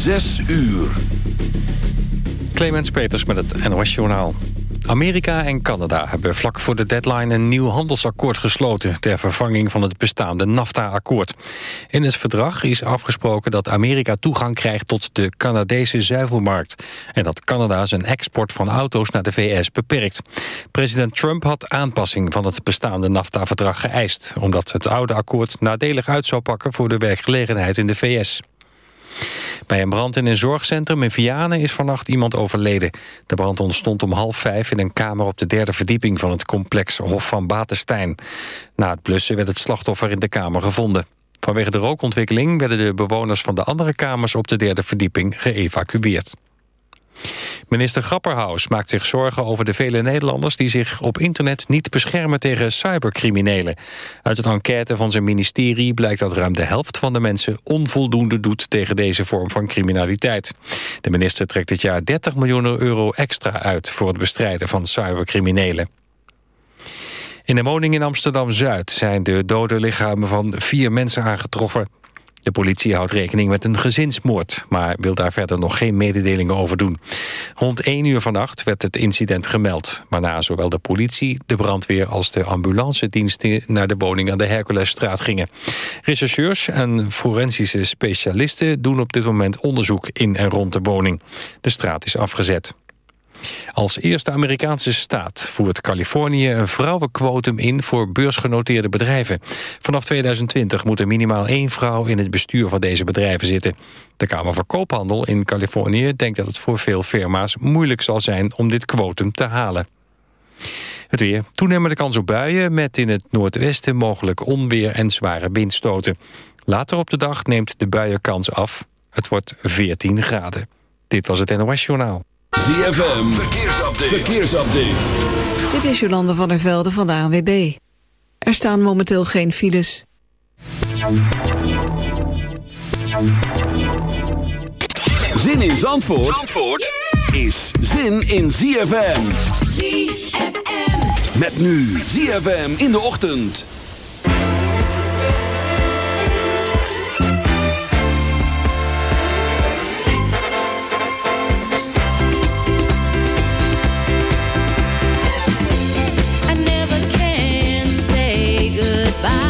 Zes uur. Clemens Peters met het NOS Journaal. Amerika en Canada hebben vlak voor de deadline een nieuw handelsakkoord gesloten... ter vervanging van het bestaande NAFTA-akkoord. In het verdrag is afgesproken dat Amerika toegang krijgt tot de Canadese zuivelmarkt... en dat Canada zijn export van auto's naar de VS beperkt. President Trump had aanpassing van het bestaande NAFTA-verdrag geëist... omdat het oude akkoord nadelig uit zou pakken voor de werkgelegenheid in de VS. Bij een brand in een zorgcentrum in Vianen is vannacht iemand overleden. De brand ontstond om half vijf in een kamer op de derde verdieping van het complex Hof van Batestein. Na het blussen werd het slachtoffer in de kamer gevonden. Vanwege de rookontwikkeling werden de bewoners van de andere kamers op de derde verdieping geëvacueerd. Minister Grapperhaus maakt zich zorgen over de vele Nederlanders... die zich op internet niet beschermen tegen cybercriminelen. Uit een enquête van zijn ministerie blijkt dat ruim de helft van de mensen... onvoldoende doet tegen deze vorm van criminaliteit. De minister trekt dit jaar 30 miljoen euro extra uit... voor het bestrijden van cybercriminelen. In een woning in Amsterdam-Zuid zijn de dode lichamen van vier mensen aangetroffen. De politie houdt rekening met een gezinsmoord... maar wil daar verder nog geen mededelingen over doen. Rond 1 uur vannacht werd het incident gemeld... waarna zowel de politie, de brandweer als de ambulancediensten... naar de woning aan de Herculesstraat gingen. Rechercheurs en forensische specialisten doen op dit moment onderzoek in en rond de woning. De straat is afgezet. Als eerste Amerikaanse staat voert Californië een vrouwenquotum in voor beursgenoteerde bedrijven. Vanaf 2020 moet er minimaal één vrouw in het bestuur van deze bedrijven zitten. De Kamer van Koophandel in Californië denkt dat het voor veel firma's moeilijk zal zijn om dit quotum te halen. Het weer. Toenemende kans op buien met in het noordwesten mogelijk onweer en zware windstoten. Later op de dag neemt de buienkans af. Het wordt 14 graden. Dit was het NOS Journaal. ZFM, verkeersupdate. verkeersupdate. Dit is Jolande van der Velde van de ANWB. Er staan momenteel geen files. Zin in Zandvoort, Zandvoort is zin in ZFM. ZFM. Met nu ZFM in de ochtend. Bye.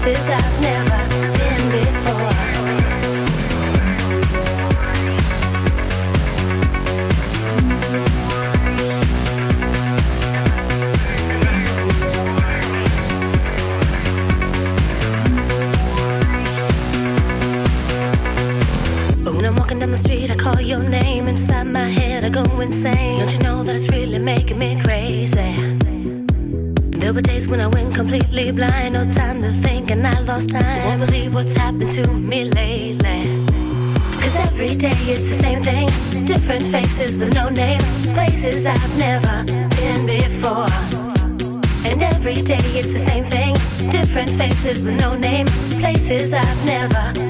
places I've never when I went completely blind. No time to think, and I lost time. Won't believe what's happened to me lately. Cause every day it's the same thing. Different faces with no name. Places I've never been before. And every day it's the same thing. Different faces with no name. Places I've never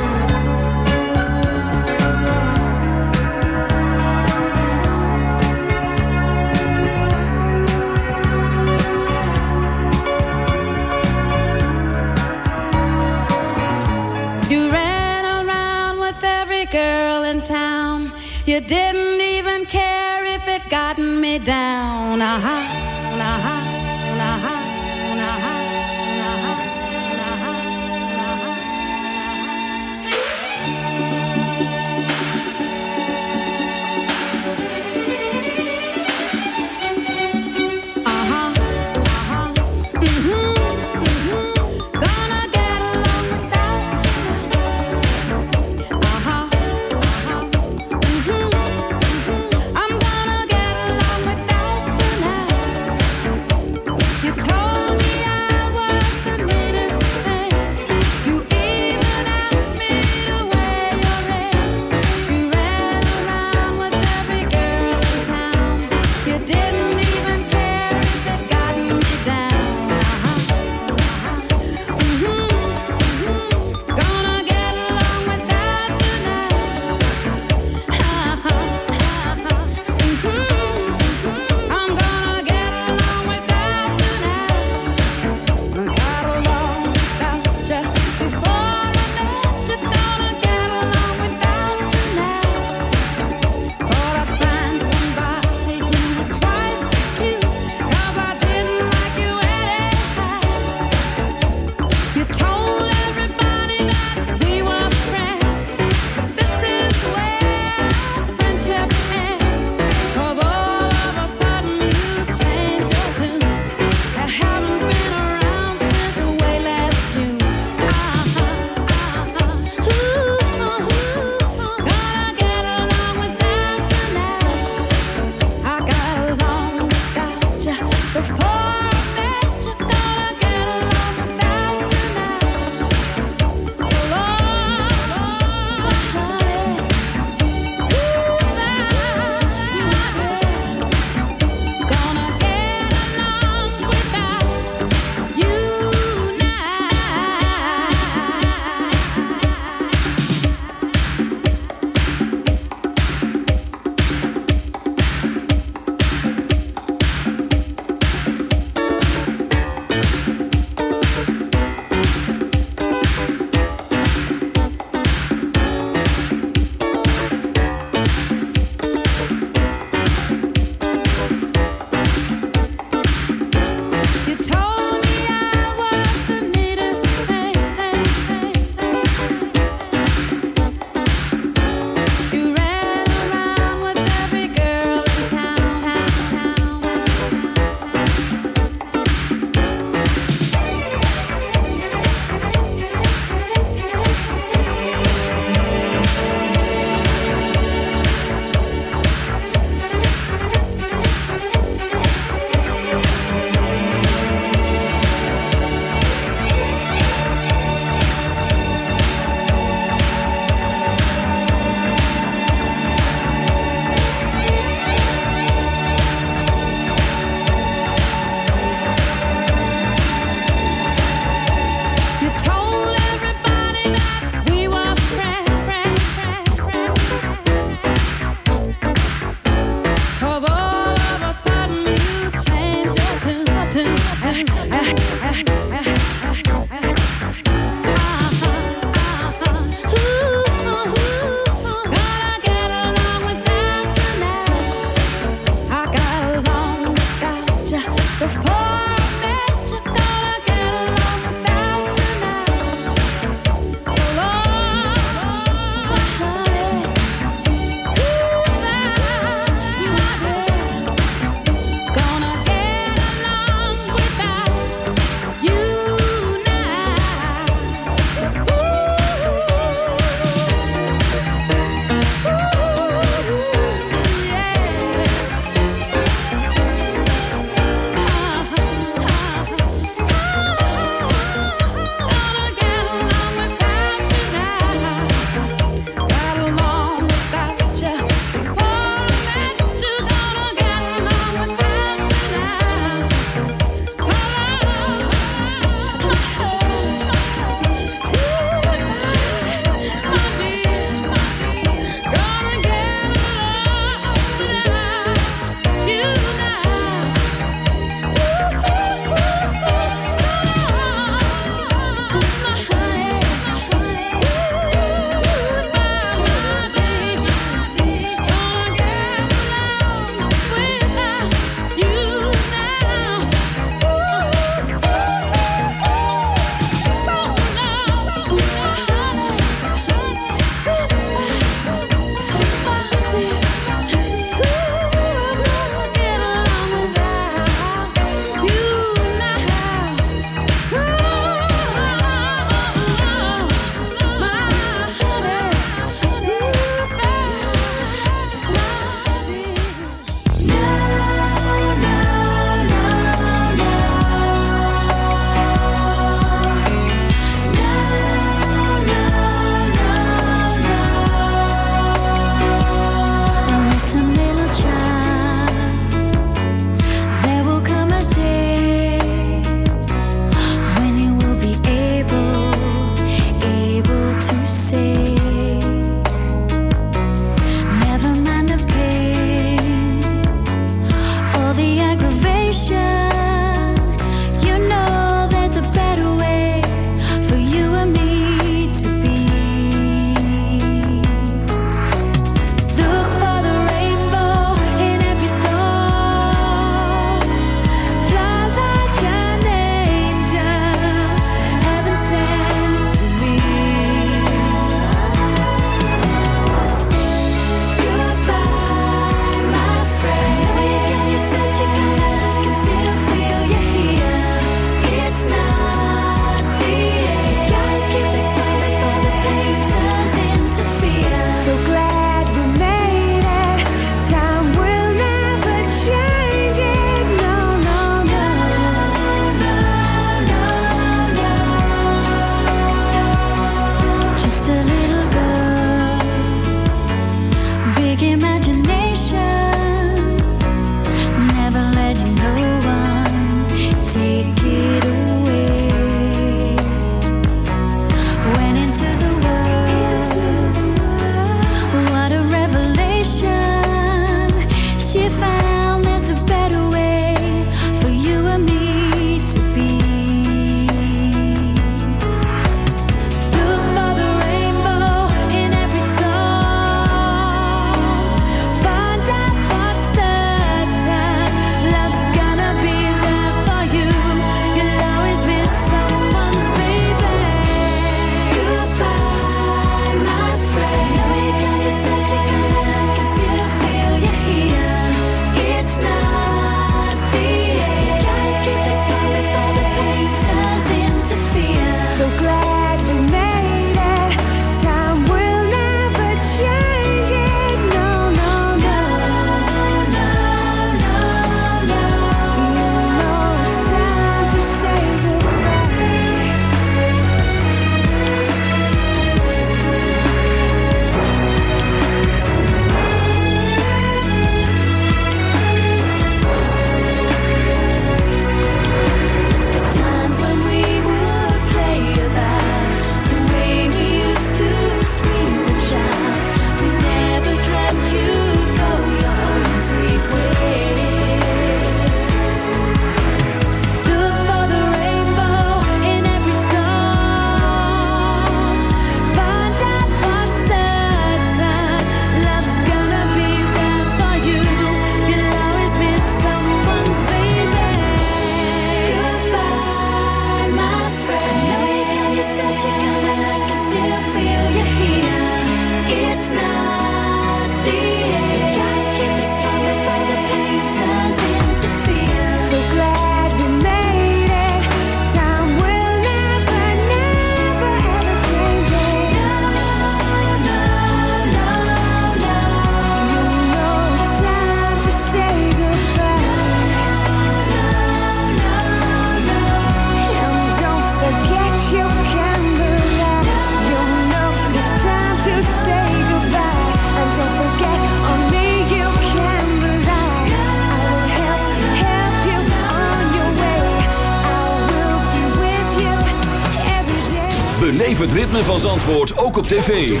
Zandvoort ook op tv.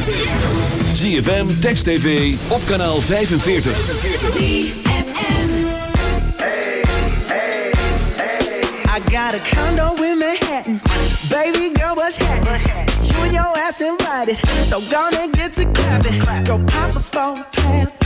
ZFM, Text TV, op kanaal 45. I got a condo in Manhattan. Baby girl, what's happening? You and your ass invited. So gonna get to clapping. Go pop a plan.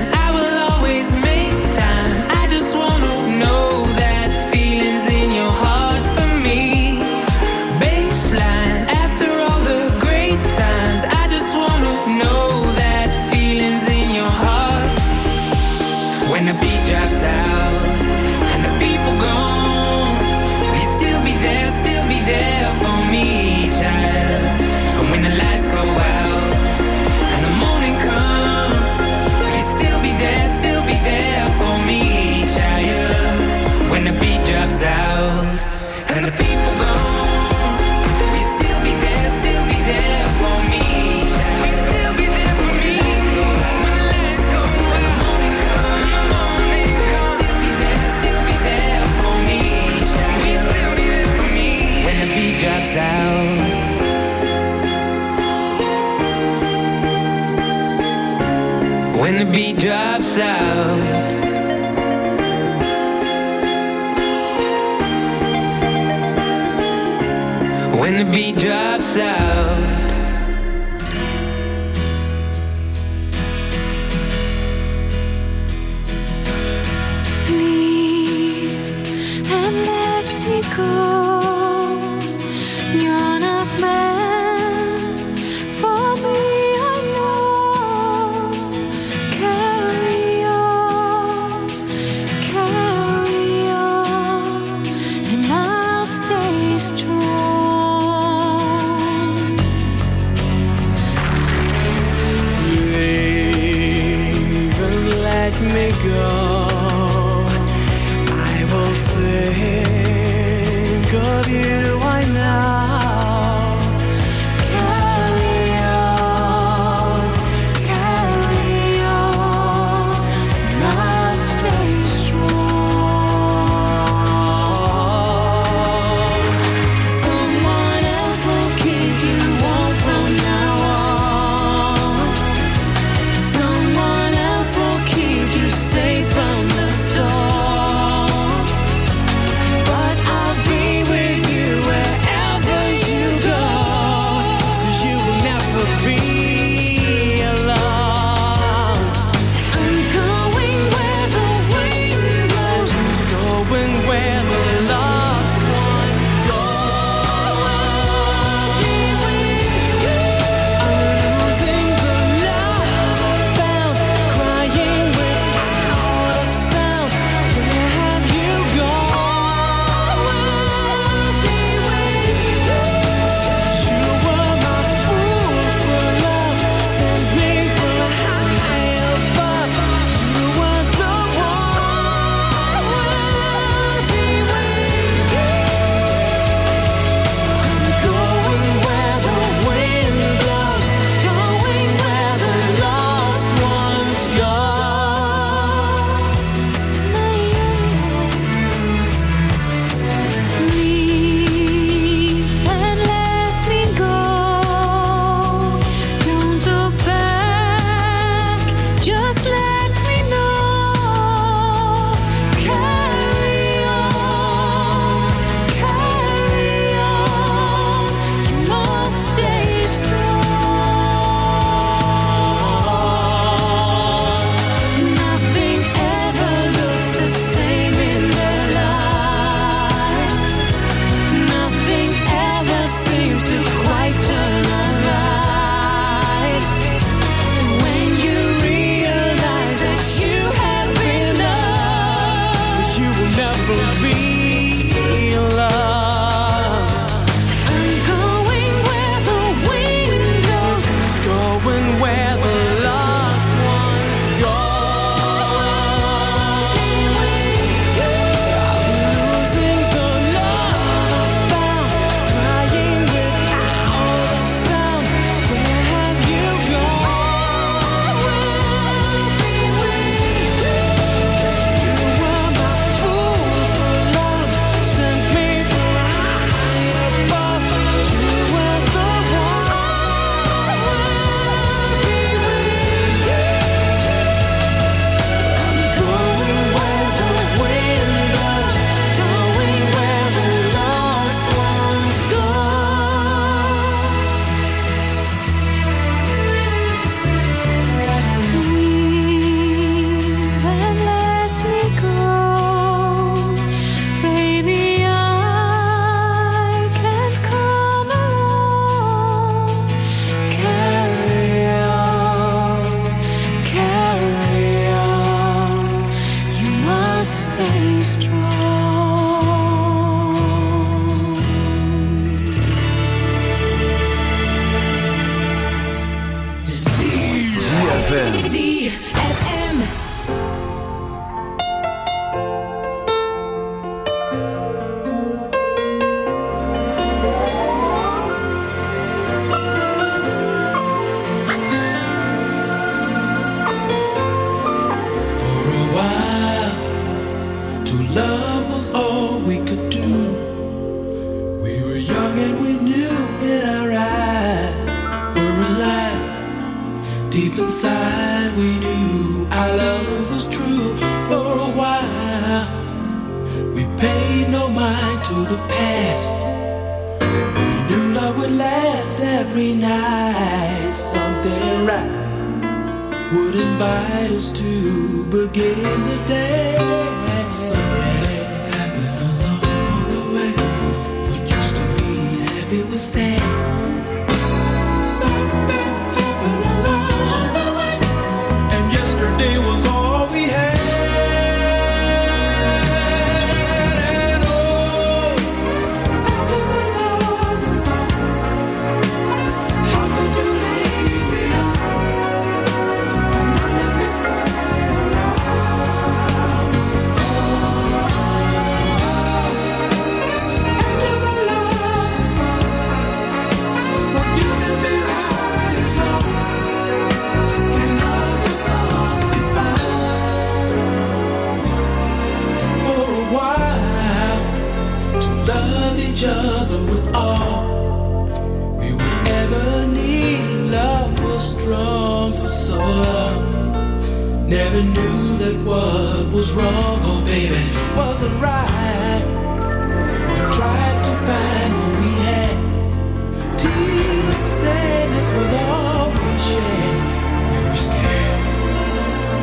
the beat drops out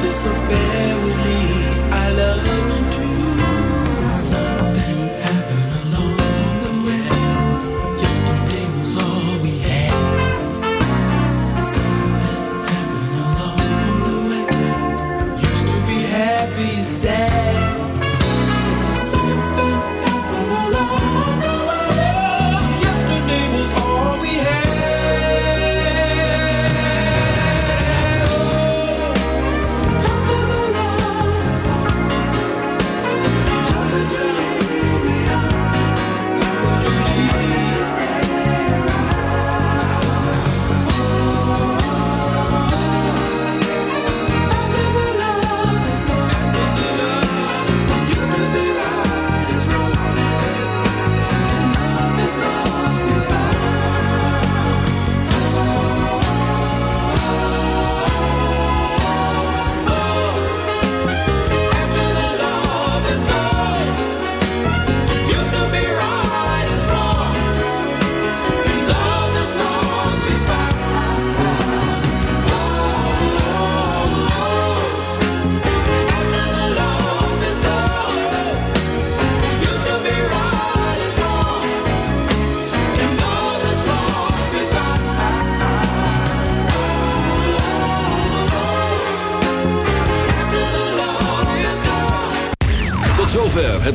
This affair would lead